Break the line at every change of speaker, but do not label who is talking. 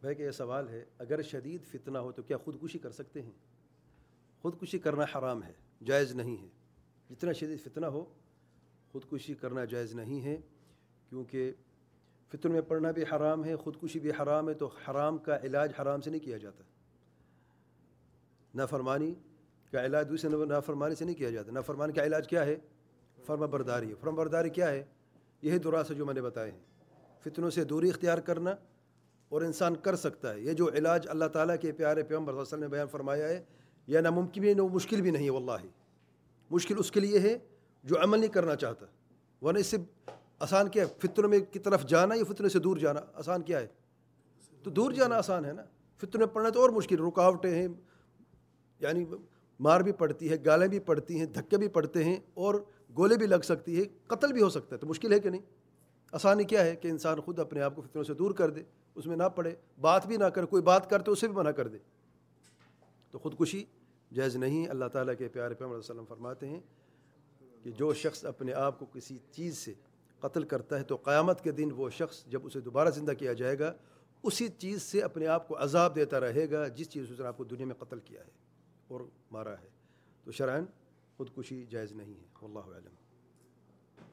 بھائی کہ یہ سوال ہے، اگر شدید فتنہ ہو تو کیا خودکشی کر سکتے ہیں؟ خودکشی کرنا حرام ہے، جائز نہیں ہے۔ جتنا شدید فتنہ ہو، خودکشی کرنا جائز نہیں ہے، کیونکہ فطر میں پڑھنا بھی حرام ہے، خودکشی بھی حرام ہے، تو حرام کا علاج حرام سے نہیں کیا جاتا۔ نافرمانی کا علاج دوسرے نافرمانی سے نہیں کیا جاتا۔ نافرمانی کا علاج کیا ہے؟ فرما برداری۔ ہے فرما برداری کیا ہے؟ یہی دراص جو میں نے بتائے ہیں۔ فتنوں سے دوری اختیار کرنا اور انسان کر سکتا ہے۔ یہ جو علاج اللہ تعالیٰ کے پیارے پیغمبر صلی اللہ علیہ وسلم نے بیان فرمایا ہے، یہ ناممکن بھی وہ مشکل بھی نہیں ہے، واللہ۔ مشکل اس کے لیے ہے جو عمل نہیں کرنا چاہتا۔ ورنہ اس سے آسان کیا ہے؟ فطر میں کی طرف جانا یا فطر سے دور جانا؟ آسان کیا ہے؟ تو دور جانا آسان ہے نا۔ فطر میں پڑھنا تو اور مشکل رکاوٹیں ہیں یعنی مار بھی پڑتی ہے، گالیں بھی پڑتی ہیں، دھکے بھی پڑتے ہیں اور گولے بھی لگ سکتی ہے قتل بھی ہو سکتا ہے، تو مشکل ہے کہ نہیں؟ آسانی کیا ہے کہ انسان خود اپنے آپ کو فطروں سے دور کر دے، اس میں نہ پڑے، بات بھی نہ کرے کوئی بات کرتے اسے بھی منع کر دے۔ تو خودکشی جائز نہیں۔ اللہ تعالیٰ کے پیارے پیغمبر علیہ وسلم فرماتے ہیں کہ جو شخص اپنے آپ کو کسی چیز سے قتل کرتا ہے تو قیامت کے دن وہ شخص جب اسے دوبارہ زندہ کیا جائے گا، اسی چیز سے اپنے آپ کو عذاب دیتا رہے گا جس چیز اس نے آپ کو دنیا میں قتل کیا ہے اور مارا ہے۔ تو شرائن خودکشی جائز نہیں ہے۔ اللہ علم